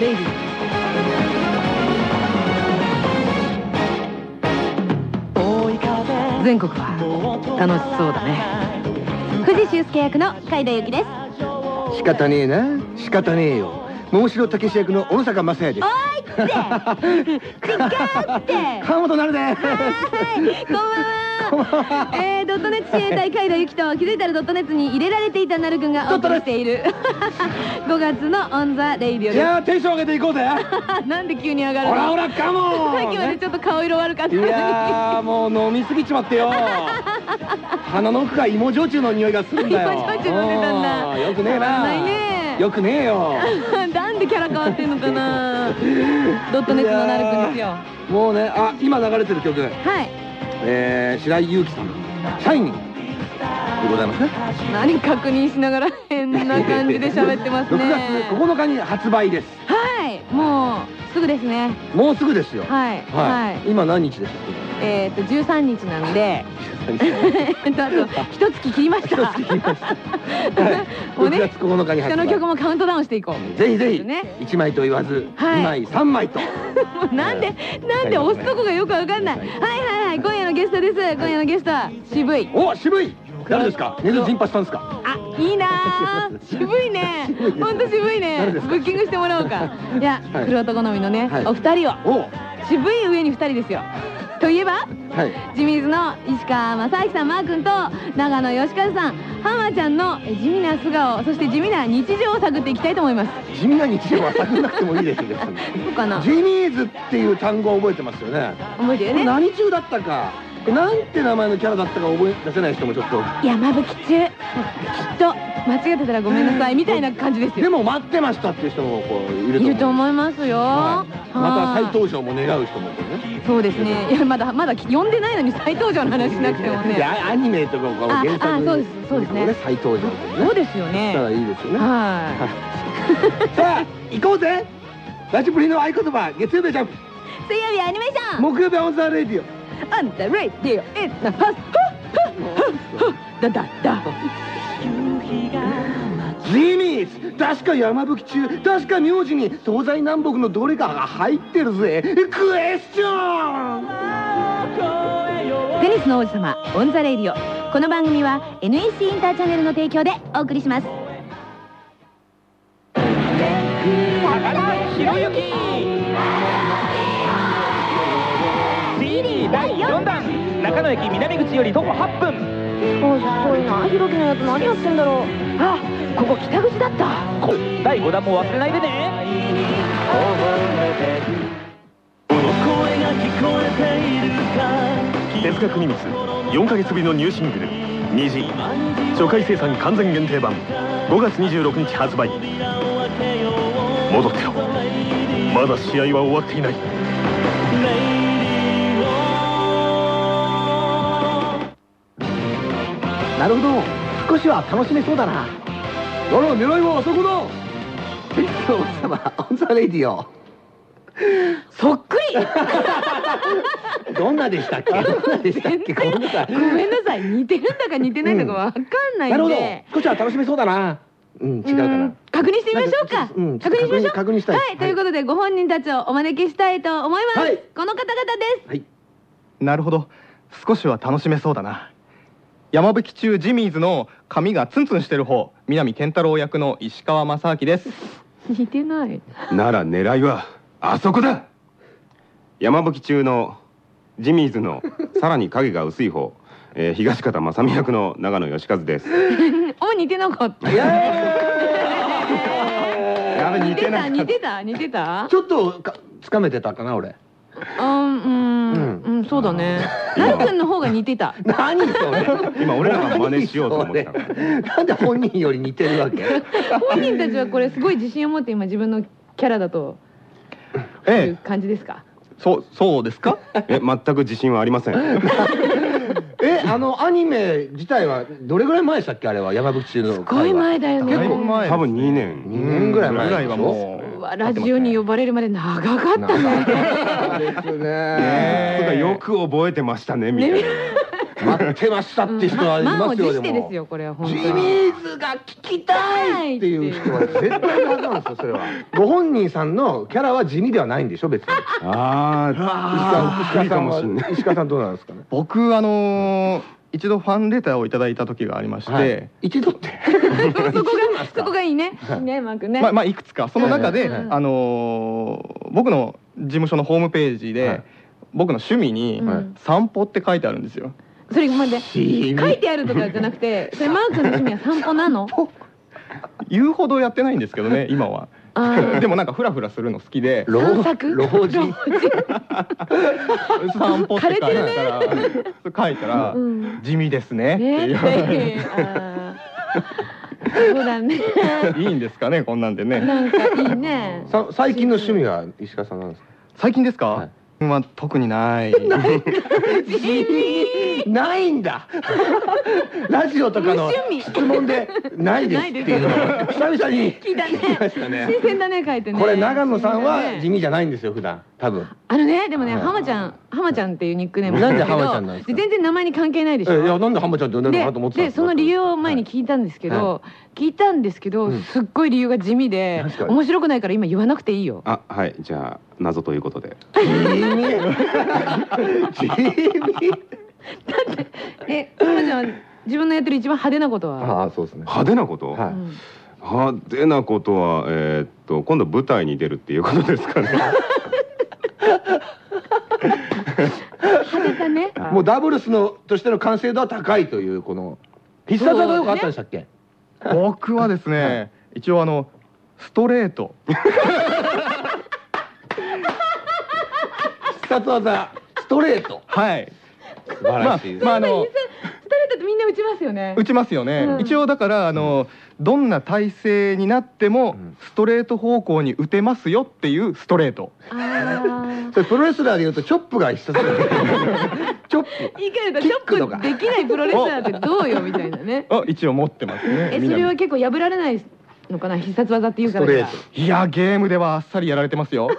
レイディ。全国は楽しそうだね。藤修介役の海田由紀です。仕方ねえな。仕方ねえよ。桃城武史役の小野坂正也です。おーいって。違って。川本なるではい。こんばんは えー、ドットネット自衛隊海田由紀と気づいたらドットネットに入れられていたなるくんがお送りしている。5月のオン・ザ・レイディオいでやーテンション上げていこうぜ。す なんで急に上がるの？ほらほらカモン！さっきまでちょっと顔色悪かったいやーもう飲みすぎちまってよ。鼻の奥が芋焼酎の匂いがするんだよ。芋焼酎飲んでたんだ。うんよくねえな。ないね。よくねえよ。なんでキャラ変わってんのかな？ドットネットのなるくんですよ。もうねあ今流れてる曲。はいえー、白井祐希さんの「シャイニング」でございますね。何確認しながら変な感じで喋ってます6ね 月9日に発売です。はいもうすぐですね。もうすぐですよ。はいはい、はい。今何日ですか？えっと13日なんで。えっとあと一月切りました。一月切りました。は いもうね6月9日に発売人の曲もカウントダウンしていこう。ぜひぜひね。1枚と言わずはい。2枚3枚と。なんでなんで押すとこがよくわかんない。はいはいはい今夜のゲストです。今夜のゲストは渋い。お渋い。誰ですか？根津陣八さんですか？あいいなー。渋いね。ほんと渋いね。ブッキングしてもらおうか。いやはい。黒男好みのねはい。お二人を。お。渋い上に二人ですよといえばはい。ジミーズの石川正明さんマー君と長野義和さん。浜ちゃんの地味な素顔そして地味な日常を探っていきたいと思います。地味な日常は探んなくてもいいですよ。別 にそうかな。ジミーズっていう単語を覚えてますよね。覚えてるね。何中だったかなんて名前のキャラだったか覚え出せない人もちょっと。山吹中。きっと間違ってたらごめんなさいみたいな感じですよ。でも待ってましたっていう人もこういると思う。いると思いますよ、はい、また再はい登場も願う人もこうね。そうですね。いやまだまだ呼んでないのに再登場の話しなくてもいねやアニメとかこうあ原作あそうですそうですね。再登場そうですよね。したらいいですよね。はい。さあ行こうぜ。ラジプリの合言葉月曜日はジャンプ。水曜日アニメーション。木曜日はオンザーレイディオイッツナファスだだだ。ジミーズ確か山吹中確か名字に東西南北のどれかが入ってるぜ。クエスチョン!テニスの王子様オンザレイディオ。この番組は NEC インターチャンネルの提供でお送りします。ひろゆき第4弾。中野駅南口より徒歩8分。おいなひろきのやつ何やってんだろう。あここ北口だった。こ第5弾も忘れないでね。手塚国光4ヶ月ぶりのニューシングル「虹」初回生産完全限定版。5月26日発売。戻ってよまだ試合は終わっていないなるほど。少しは楽しめそうだな。どの狙いはあそこだ王子様 on the Radio。そっくり。どんなでしたっけ？どんなでしたっけ？ごめんなさい。ごめんなさい。似てるんだか似てないんだかわかんないなるほど。んで少しは楽しめそうだな。うん違うかうなん。確認してみましょうか、うん確認しましょう。確認したい。はい、ということでご本人たちをお招きしたいと思います、はい。この方々です。はい。なるほど。少しは楽しめそうだな山吹中ジミーズの髪がツンツンしてる方南健太郎役の石川正明です。似てない。なら狙いはあそこだ。山吹中のジミーズのさらに影が薄い方、えー東方正美役の長野義和です。お似てなかった。似てた。似てた似てた。ちょっとかつかめてたかな俺うんうんうんそうだね。なるくんの方が似てた。何それ？今俺らが真似しようと思ったなんで本人より似てるわけ？本人たちはこれすごい自信を持って今自分のキャラだというええ感じですか？そうそうですか？え全く自信はありません。えあのアニメ自体はどれぐらい前でしたっけ？あれは山吹中のすごい前だよね。結構前多分2年。2年ぐらい前ぐらいはもうわラジオに呼ばれるまで長かったねですねよ。く覚えてましたねみたいな。待ってましたって人はいますよ持してですよこれは本当ジにミーズが聞きたいっていう人は絶対なんですよそれはご本人さんのキャラは地味ではないんでしょ別にああ石川さんは石川さんどうなんですかね僕あのー一度ファンレターをいただいた時がありまして、はい一度って そこがそこがいいね？いいねマークね。まあ、まあいくつか。その中で、あのー僕の事務所のホームページで、はい。僕の趣味にうん「散歩」って書いてあるんですよ。それ待って。地味書いてあるとかじゃなくて それマークの趣味は散歩なの？言うほどやってないんですけどね 今は。でもなんかフラフラするの好きで。老老人散歩って書いたら、書いたら、うん。地味ですねってね言われて、あーそうだね。いいんですかねこんなんでね。なんかいいね。さ最近の趣味は石川さんなんですか？最近ですか？はい。まあ特にない。ないんだ。ラジオとかの無趣味。質問でないですっていうのを久々に。聞いた聞きましたね。ね新鮮だね書いてね。これ長野さんはね地味じゃないんですよ普段多分。あのねでもねはい。浜ちゃん浜ちゃんっていうニックネームなんでだけど浜ちゃんなんですか？全然名前に関係ないでしょ？えいやなんで浜ちゃんって呼んでるのかなと思ってたんでその理由を前に聞いたんですけど、は聞いたんですけど、うん。すっごい理由が地味で面白くないから今言わなくていいよ。あはい。じゃあ謎ということで。地味。地味。え浜ちゃんは自分のやってる一番派手なことは、ああそうですね。派手なこと、はい。うん。派手なことはえーっと今度舞台に出るっていうことですかね派手だね。もうダブルスのとしての完成度は高いというこの。必殺技とかあったんでしたっけ？僕はですね、一応あのストレート。必殺技。ストレート。はい。素晴らしいです。まああのますよね。打ちますよね、うん。一応だからあのどんな体勢になってもうん。ストレート方向に打てますよっていうストレート。それプロレスラーでいうとチョップが必殺技 チョップ。言い換えるとチキックとかョップできないプロレスラーってどうよみたいなね。あ一応持ってますね。えそれは結構破られないのかな？必殺技っていうから。いやゲームではあっさりやられてますよ。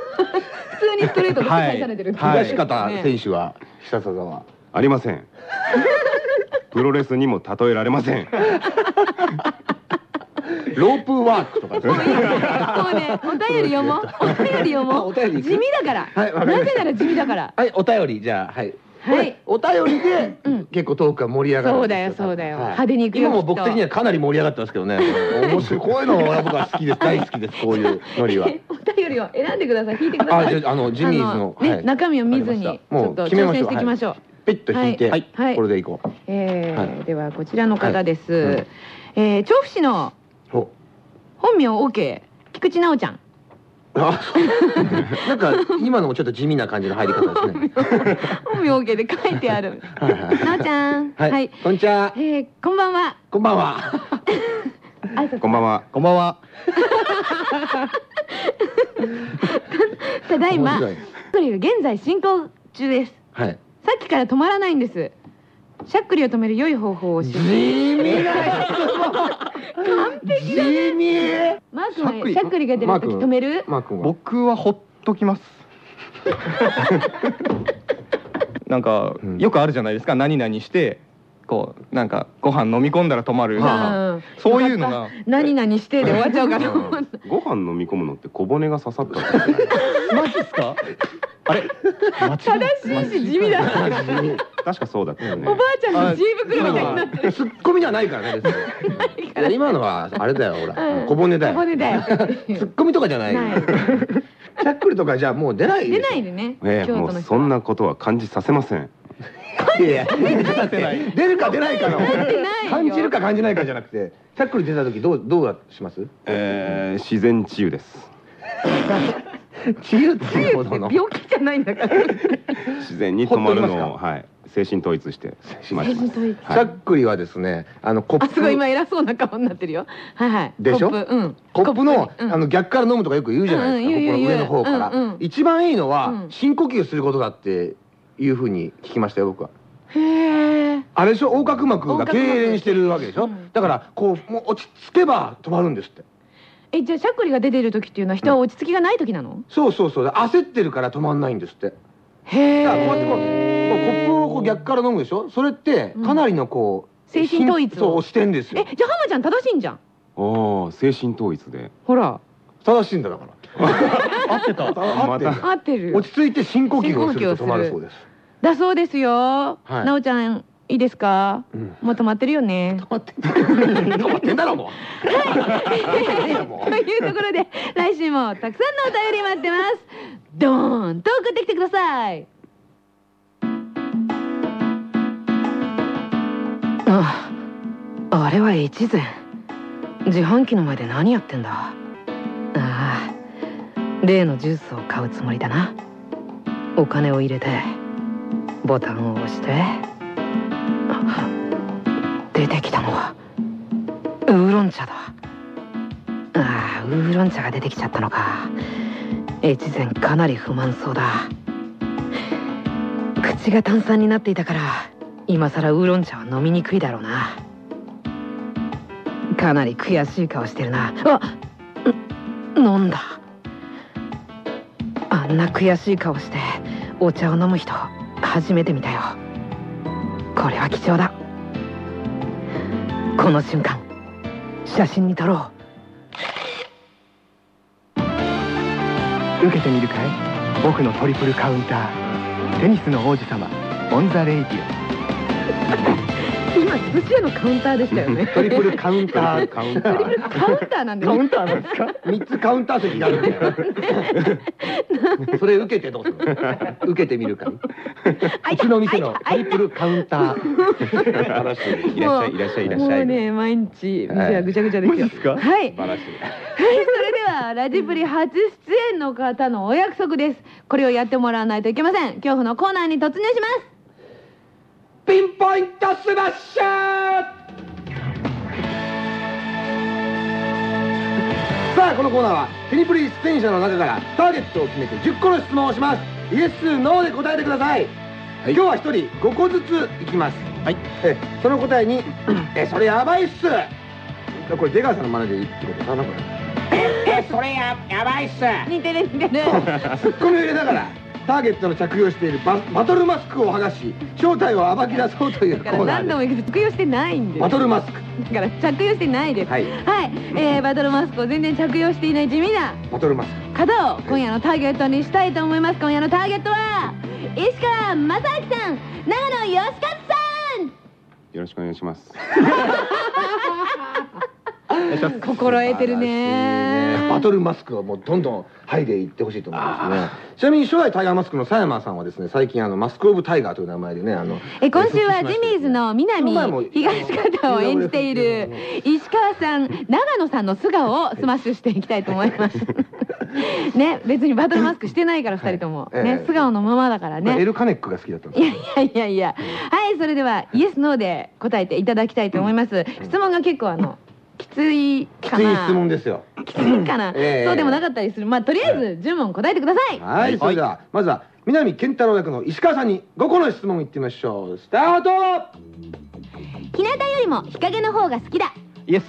普通にストレートで返されてる東方選手は必殺技はありません プロレスにも例えられません。ロープワークとかねもういいもうね。お便り読もう。お便り読もう。地味だから、はいわかりました。なぜなら地味だから。はいお便りじゃあはい。はい。お便りでうん。結構トークが盛り上がるそうだよそうだよ。はい。派手にいくよ今も僕的にはかなり盛り上がってますけどね。面白い。こういうのは僕は好きです。大好きですこういうノリは。お便りを選んでください。引いてください。あじゃああのジミーズの中身を見ずにちょっと挑戦していきましょうペッと引いてはい。はい。これでいこう。えーはい。ではこちらの方です、はい。はいえー調布市のほ本名 OK 菊池直ちゃん。あそう。なんか今のもちょっと地味な感じの入り方ですね。本名 OK で書いてある。はいはい。直ちゃん。はい、こんにちは。えーこんばんは。こんばんは。こんばんは。こんばんは。ただいま。現在進行中です。はいさっきから止まらないんです。しゃっくりを止める良い方法を教えて。地味。な 完璧だ地味マー君はしゃっくり。しゃっくりが出る時止める？マー君は僕はほっときます。なんか、うん。よくあるじゃないですか。何々してこうなんかご飯飲み込んだら止まる、うん。そういうのが。何々してで終わっちゃうかと思ったご飯飲み込むのって小骨が刺さった マジですか？あれ？正しいし地味だ。確かそうだったよね。おばあちゃんの知恵袋みたいになってる。ツッコミではないからね今のはあれだよほら。うん。小骨だよ。小骨だよ。ツッコミとかじゃない。よない。しゃっくりとかじゃあもう出ない出ないでねええ京都の人は。もうそんなことは感じさせません。出るか出ないかの。出ないよ。感じるか感じないかじゃなくてしゃっくり出た時どうどうします？えー、自然治癒です 治癒っていうほどの。病気じゃないんだから。自然に止まるのをはい。精神統一してしまいます精神統一。しゃっくりはですねあのコップあすごい今偉そうな顔になってるよ。はいはい。でしょ？コップ。うん。コップのうん。あの逆から飲むとかよく言うじゃないですか、うんうん言うここの上の方から、うんうん。一番いいのは、うん。深呼吸することだっていうふうに聞きましたよ僕は。へえあれでしょ？横隔膜が痙攣してるわけでしょ、うん。だからこうもう落ち着けば止まるんですってえじゃあしゃっくりが出てる時っていうのは人は落ち着きがない時なの？そうそうそう。焦ってるから止まんないんですって。へえだからこうやってこうこうコップをこう逆から飲むでしょ？それってかなりのこう精神統一を。そうしてんですえよじゃあ浜ちゃん正しいんじゃん？ああ精神統一で。ほら。正しいんだだから。合ってた。合ってる。合ってる落ち着いて深呼吸をすると止まるそうです。だそうですよ、はい。なおちゃんいいですか、うん。もう止まってるよね。止まってんだ止まってんだろもう。というところで来週もたくさんのお便り待ってます。ドーンと送ってきてください。あああれは越前自販機の前で何やってんだ？ああ例のジュースを買うつもりだな。お金を入れてボタンを押して。あ出てきたのはウーロン茶だ。ああウーロン茶が出てきちゃったのか。越前かなり不満そうだ。口が炭酸になっていたから今さらウーロン茶は飲みにくいだろうな。かなり悔しい顔してるな。あ飲んだ。あんな悔しい顔してお茶を飲む人初めて見たよ。これは貴重だ。この瞬間写真に撮ろう。受けてみるかい？僕のトリプルカウンター。テニスの王子様 on the Radiオ。今寿司屋のカウンターでしたよね。トリプルカウンター。カウンター。カウンターなんです。オカウンターなんですか？三つカウンター席があるんだよ。それ受けてどうする？受けてみるか？いうちの店のトリプルカウンター。いいらっしゃいいらっしゃいいらっしゃい。もうね毎日店はぐちゃぐちゃですよ、マジっすか？はい。素晴らしいはい、それではラジプリ初出演の方のお約束です。これをやってもらわないといけません。恐怖のコーナーに突入します。ピンポイントスマッシュ。さあこのコーナーはテニプリ出演者の中からターゲットを決めて10個の質問をします。イエスノーで答えてください、今日は1人5個ずついきます。はい。えその答えに「えそれやばいっす」これ出川さんの真似でいいってことかなこれ。え それややばいっす。似てる似てる。ツッコミを入れながらターゲットの着用しているババトルマスクを剥がし正体を暴き出そうというコーナ何度もー言うけど着用してないんです。バトルマスクだから着用してないです。はいえーバトルマスクを全然着用していない地味なバトルマスク方を今夜のターゲットにしたいと思います。今夜のターゲットは石川正明さん、長野義勝さん。よろしくお願いします 心得てるね。バトルマスクをもうどんどん剥いでいってほしいと思いますね。ちなみに初代タイガーマスクの佐山さんはですね最近あの Mask of Tiger という名前でねあのえ今週はジミーズの南東方を演じている 石川さん長野さんの素顔をスマッシュしていきたいと思います。ね別にバトルマスクしてないから二人とも、ね素顔のままだからね。エルカネックが好きだったんです。いやいやいや。いやはいそれではイエスノーで答えていただきたいと思います、質問が結構あのきついきつかない質問ですよ。きついかな、ええ。そうでもなかったりする。まあとりあえず10問答えてください。はいそれではまずは南健太郎役の石川さんに5個の質問いってみましょう。スタート！日向よりも日陰の方が好きだ。イエス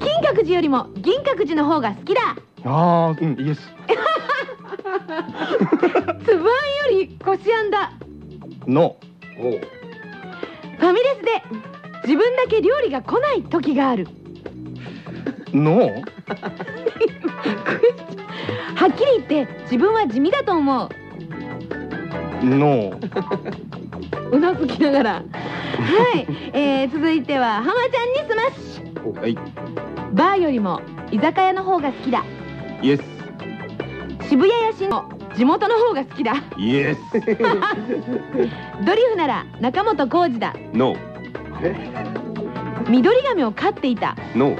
金閣寺よりも銀閣寺の方が好きだ。ああうんイエスつぶあんよりこしあんだ。ノおう。ファミレスで自分だけ料理が来ない時がある。はっきり言って自分は地味だと思う。ノーうなずきながら。はい、えー、続いては浜ちゃんにスマッシュはい。バーよりも居酒屋の方が好きだ。イエス渋谷やしの地元の方が好きだ。イエスドリフなら中本浩二だ。ノ緑髪を飼っていた。ーノ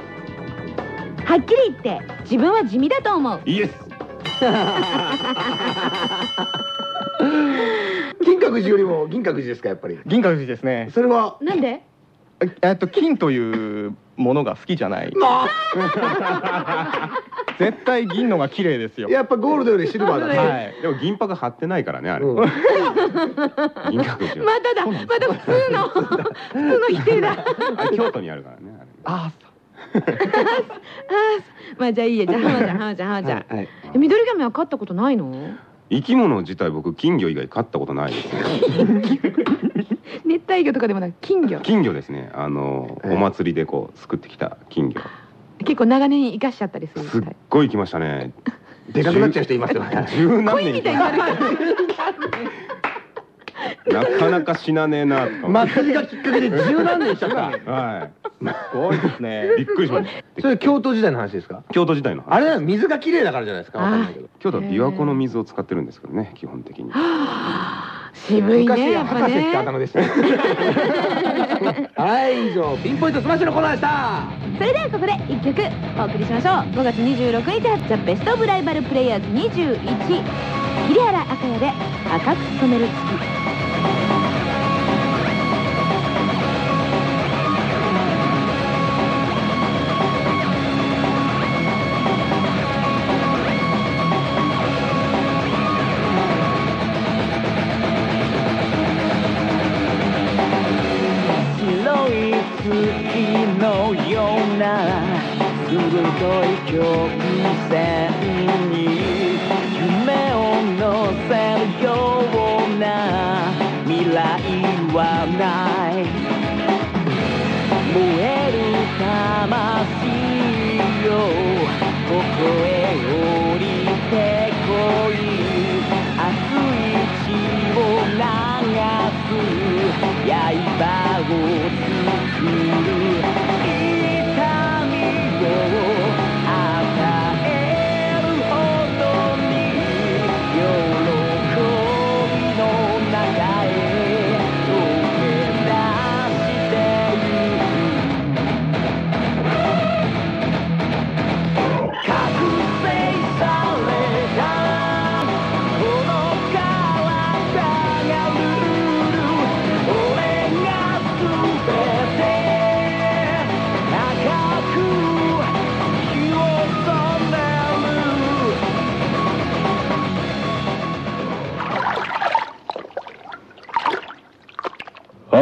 はっきり言って自分は地味だと思う。ーイエス金閣寺よりも銀閣寺ですかやっぱり。銀閣寺ですね。それは？なんで？ええっと金というものが好きじゃない。ま 絶対銀のが綺麗ですよ。あやっぱゴールドよりシルバーだね。はい。でも銀箔貼ってないからねあれ。うん。銀閣寺まただまた普通の普通の否定だ京都にあるからねああまあじゃあいいや。じゃあ浜ちゃん 浜ちゃん浜ちゃん、はいえ緑髪は飼ったことないの？い生き物自体僕金魚以外飼ったことないですね。熱帯魚とかでもなく金魚。金魚ですね。あのええ。お祭りでこう救ってきた金魚結構長年生かしちゃったりするすっごい来ましたね。でかくなっちゃう人いますよね。十何年恋みたいになるなかなか死なねえなと祭りがきっかけで十何年しちゃったはすごいですね。い びっくりしました。それ京都時代の話ですか？京都時代の話。あれは水が綺麗だからじゃないですかわかんないけど。京都は琵琶湖の水を使ってるんですけどね基本的に 渋いねやっぱ博士ってね頭でした。はい以上ピンポイントスマッシュのコーナーでした。それではここで一曲お送りしましょう。5月26日発売 The Best of Rival Players 21切原赤也で赤く染める月鋭い曲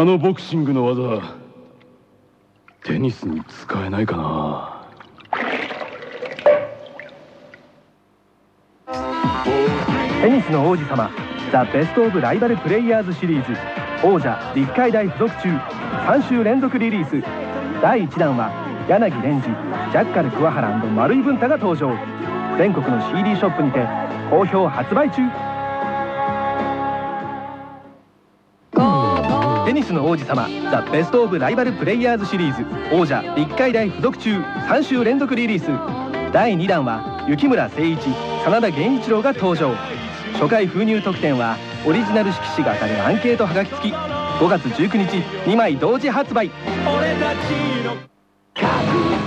あのボクシングの技テニスに使えないかな。テニスの王子様ザ・ベスト・オブ・ライバル・プレイヤーズシリーズ王者立海大附属中3週連続リリース。第1弾は柳蓮司ジャッカル桑原丸井文太が登場。全国の CD ショップにて好評発売中。テニスの王子様ザ・ベスト・オブ・ライバル・プレイヤーズシリーズ王者立海大附属中3週連続リリース。第2弾は雪村誠一真田源一郎が登場。初回封入特典はオリジナル色紙が当たるアンケートはがき付き。5月19日2枚同時発売。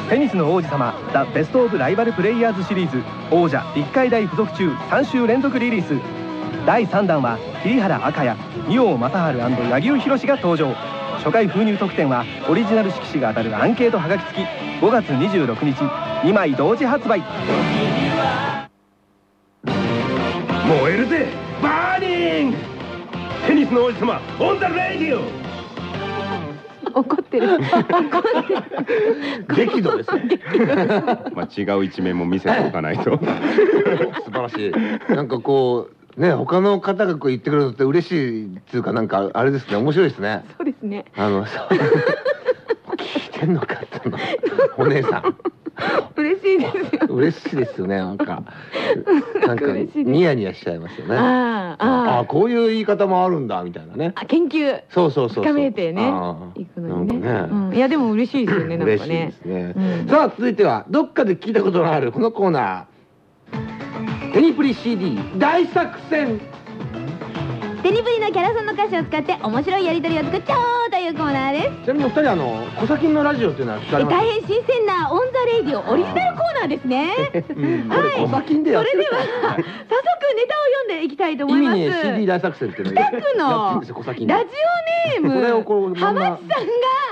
テニスの王子様ザ・ベスト・オブ・ライバル・プレイヤーズシリーズ王者立海大附属中3週連続リリース。第3弾は切原赤也仁王雅治柳生比呂士が登場。初回封入特典はオリジナル色紙が当たるアンケートはがき付き。5月26日2枚同時発売。燃えるぜバーニング!テニスの王子様オン the Radio 怒ってる怒ってる。オ 激怒ですね。まあ、違う一面も見せておかないと。素晴らしい。なんかこうね他の方がこう言ってくれるのって嬉しいっていうかなんかあれですね面白いですね。そうですね。あのそう。聞いてんのかっての。お姉さん。嬉しいですよ嬉しいですよねなんか。なんかニヤニヤしちゃいますよね。ああこういう言い方もあるんだみたいなね。あ研究そうそうそう深めてね行くのにね。いやでも嬉しいですよねなん嬉しいかねですね、うん。さあ続いてはどっかで聞いたことのあるこのコーナーテニプリ CD 大作戦。テニプリのキャラソンの歌詞を使って面白いやりとりを作っちゃおうというコーナーです。ちなみにお二人あのコサキンのラジオっていうのは聞かれてます大変新鮮なオンザレイディオオリジナルコーナーですね。うんこはい。れコサキンでやってる。それでは早速ネタを読んでいきたいと思います。意味に CD 大作戦っていうのをやってるんですラジオネームこれをこう浜地さん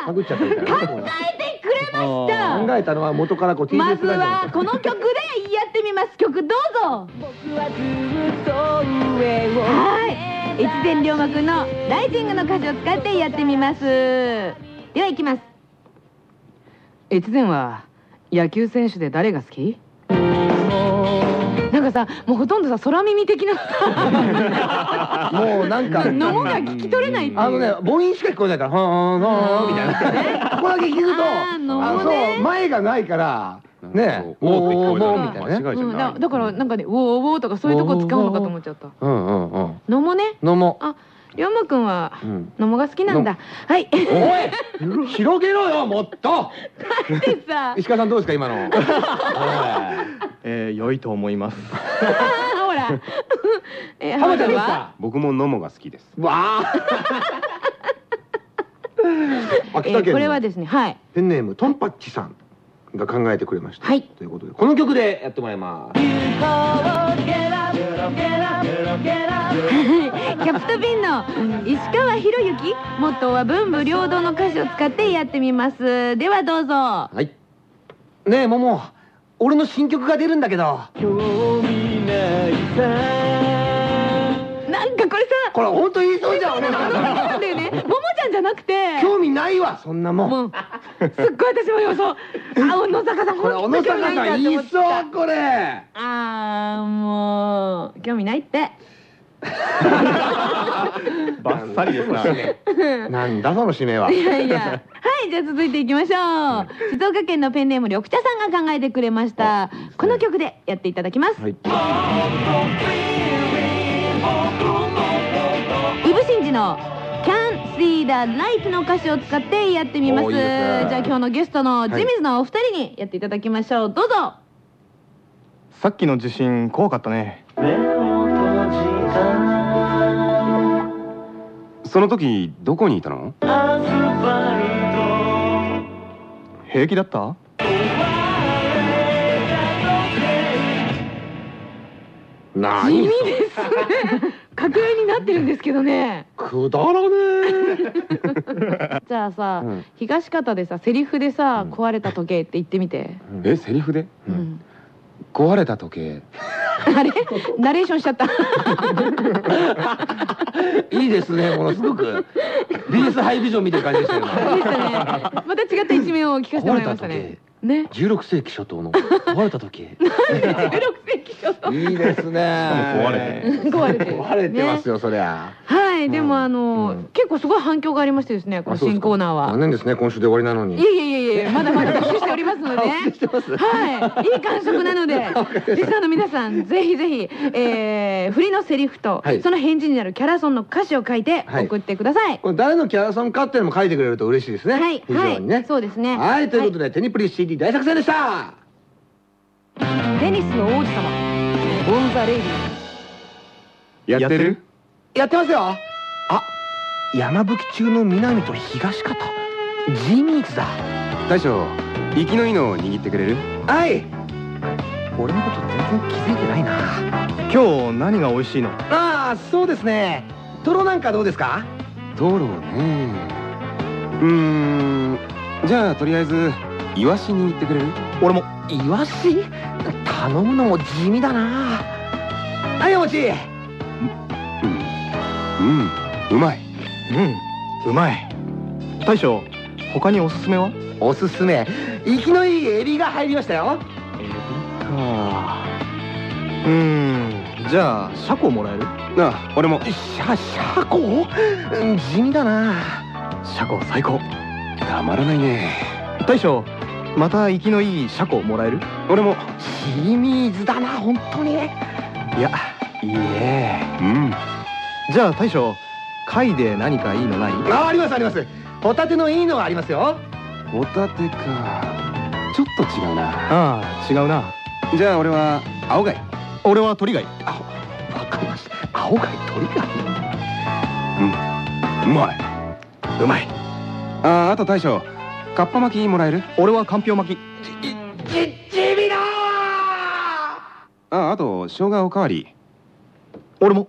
が考えてくれました。考えたのは元からこう TBS ラジオまずはこの曲でやっます。曲どうぞ。はい越前龍馬くんの「ライジング」の歌詞を使ってやってみます。ではいきます。越前は野球選手で誰が好き？なんかさもうほとんどさ空耳的な。さ もうなんか。のもが聞き取れないっていう。あのね母音しか聞こえないから「はーのー」みたいな。ここだけ聞くとあーのもね。あそう前がないからねえ。たおーみたいなね。だだからなんかね「ウォーウォー」とかそういうとこ使うのかと思っちゃった。うんうんうん。のもね。のもあ龍馬くんはうん。のもが好きなんだ。はい。おい広げろよ もっと。でさ。石川さんどうですか今の。えー、良いと思います。あほら。えー浜ちゃんはか僕も野茂が好きです。わあ。秋え田県ーこれはのですねはい。ペンネームトンパッチさんが考えてくれました。はい。ということでこの曲でやってもらいます。キャプトビンの石川博之元は文武両道の歌詞を使ってやってみます。ではどうぞ。はい。ねえ桃俺の新曲が出るんだけど。なんかこれさこれ本当言いそうじゃん。俺 じゃなくて興味ないわそんなもん。もうすっごい私も予想。あ小野坂さんこれ小野坂さん言いそうこれ。あーもう興味ないって。バッサリですな。なんだその締めは。いやいや。はいじゃあ続いていきましょう。静岡県のペンネーム緑茶さんが考えてくれました。この曲でやっていただきます、はい。イブシンジの Can't See the Light の歌詞を使ってやってみます。おーいいですね。じゃあ今日のゲストのジミズのお二人にやっていただきましょう。どうぞ。さっきの地震怖かったね。その時どこにいたの？平気だった？何地味ですね 格言になってるんですけどね。くだらねえ。じゃあさ、うん。東方でさセリフでさ、壊れた時計って言ってみて、えセリフで？うん。壊れた時計。あれ？ナレーションしちゃった。いいですねものすごく。BS ハイビジョン見てる感じでしたよいいですね。また違った一面を聞かせてもらいましたねね。16世紀初頭の壊れた時。計16世紀初頭？いいですね。壊れて壊れてる。壊れてますよそりゃ。はいでもあの、うん。結構すごい反響がありましてですねこの新コーナーは。残念ですね今週で終わりなのに。いやいやいやいや まだまだ募集しておりますのではい。いい感触なので リスナーの皆さんぜひぜひ、えー、振りのセリフと、はい。その返事になるキャラソンの歌詞を書いてはい。送ってください。これ誰のキャラソンかっていうのも書いてくれると嬉しいですね。はい。非常にね。はいそうですね。はい。ということでテニプリ CD 大作戦でした。テニスの王子様。オン・ザ・レイディやってる？やってますよ。あ山吹中の南と東方ジミーズだ。大将生きのいいのを握ってくれる？はい。俺のこと全然気づいてないな。今日何が美味しいの？ああそうですね。トロなんかどうですか？トロね。うーんじゃあとりあえずイワシ握ってくれる？俺もイワシ？頼むのも地味だな。はいお待ち。うんうんうまいうん。うまい。大将他におすすめは？おすすめ。生きのいいエビが入りましたよ。エビか。うーん。じゃあシャコもらえる？なあ俺も。シャシャコうん地味だな。シャコ最高。たまらないね。大将また生きのいいシャコもらえる？俺も。チミーズだな本当に。いやいいねうん。じゃあ大将貝で何かいいのない？あありますあります。ホタテのいいのがありますよ。ホタテか。ちょっと違うな。ああ違うな。じゃあ俺は青貝。俺は鳥貝。わかりました。青貝鳥貝？うまい。うまい。ああと大将かっぱ巻きもらえる？俺はかんぴょう巻き。ち地味だああと生姜おかわり。俺も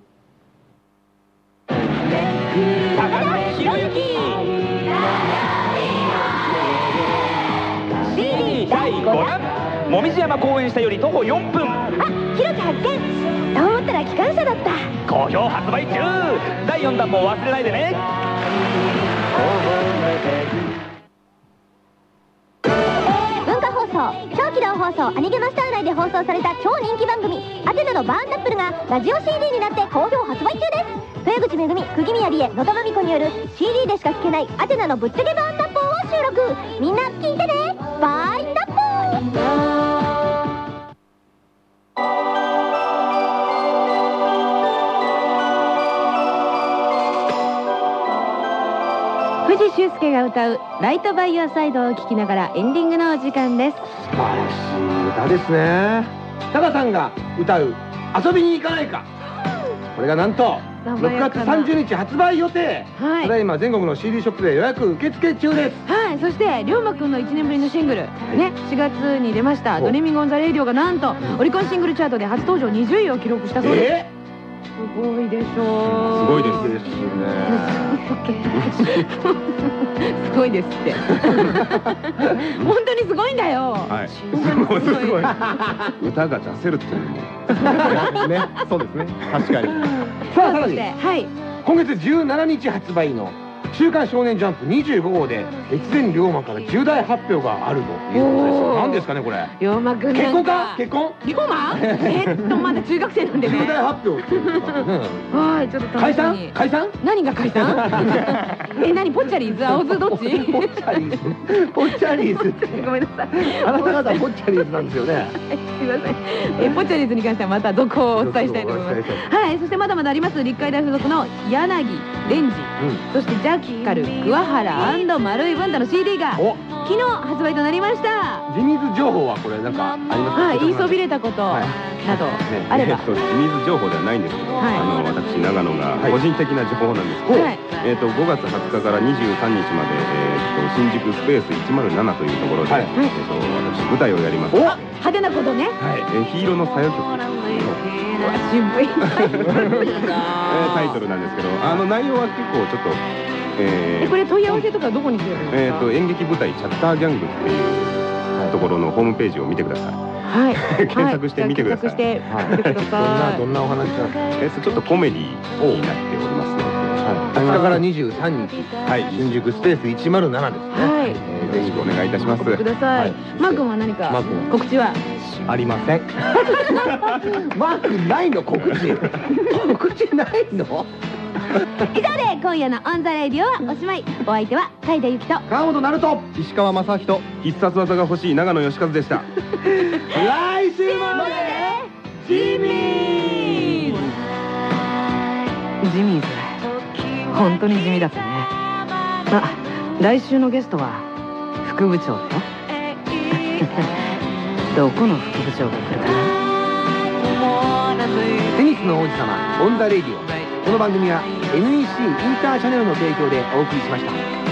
もみじ山公園下より徒歩4分。ひろき発見。と思ったら機関車だった。好評発売中。第4弾も忘れないでね。文化放送狂気の本放送アニゲマスター内で放送された超人気番組「アテナのバーンタップル」がラジオ CD になって好評発売中です。豊口めぐみ釘宮理恵野田真美子による CD でしか聴けないアテナのぶっちゃけバーンタップルを収録。みんな聞いてね。バイタップ藤修介が歌う「ライトバイオサイド」を聴きながらエンディングのお時間です。素晴らしい歌ですね。タカさんが歌う「遊びに行かないか」これがなんと6月30日発売予定。はい。ただいま全国の CD ショップで予約受付中です。はいそして龍馬くんの1年ぶりのシングル。ね4月に出ました「ドリーミング・オン・ザ・レイディオ」がなんとオリコンシングルチャートで初登場20位を記録したそうです。えすごいでしょすごいですーですね。すごいですって。本当にすごいんだよ。はい。すごい。歌が出せるっていうのも。ね。そうですね。確かに。さあさらに。はい。今月17日発売の「週刊少年ジャンプ」25号で越前龍馬から重大発表があるということです。何ですかねこれ。龍馬くん結婚か？結婚？龍馬？えっとまだ中学生なんでね。重大発表っていうことかね。はいちょっと解散に。解散？何が解散？え何ポッチャリーズ？青ズどっち？ポッチャリーズ。ポッチャリーズって。ごめんなさい。あなた方ポッチャリーズなんですよね。すいません。えポッチャリーズに関してはまた続行をお伝えしたいと思います。はいそしてまだまだあります立海大附属の柳レンジそしてジャッカル桑原丸い文太の CD が昨日発売となりました。ジミーズ情報はこれなんかありますか？はい言いそびれたことはい。などあれば。えっと清水情報ではないんです。けど、はい。あの私長野がはい。個人的な情報なんですけど、はい。えっと5月20日から23日まで、えっと新宿スペース107というところで、はい。えっと私舞台をやります。お派手なことね。はい。えー黄色のさよ曲、タイトルなんですけど、あの内容は結構ちょっと、えーえこれ問い合わせとかどこに来てるんですか？えっと演劇舞台チャッターギャングっていうところのホームページを見てください。はい。検索してみてください。はい。検索して見てくだどんさない。どんなお話かえちょっとコメディになっておりますので、20日。から23日はい、新宿スペース107ですね。はい。えーぜひよろしくお願いいたします。くださはい。いマー君は何か？マー君は？告知は？ありません。マークないの？告知。告知ないの？以上で今夜のオンザレディオはおしまい。お相手は甲斐田ゆきと。川本成人石川正明と必殺技が欲しい長野義和でした。来週まで。ジミー。ジミーズ本当に地味だったね。あ来週のゲストは副部長だよ。どこの副部長が来るかな。テニスの王子様オン・ザ・レイディオこの番組は NEC インターチャネルの提供でお送りしました。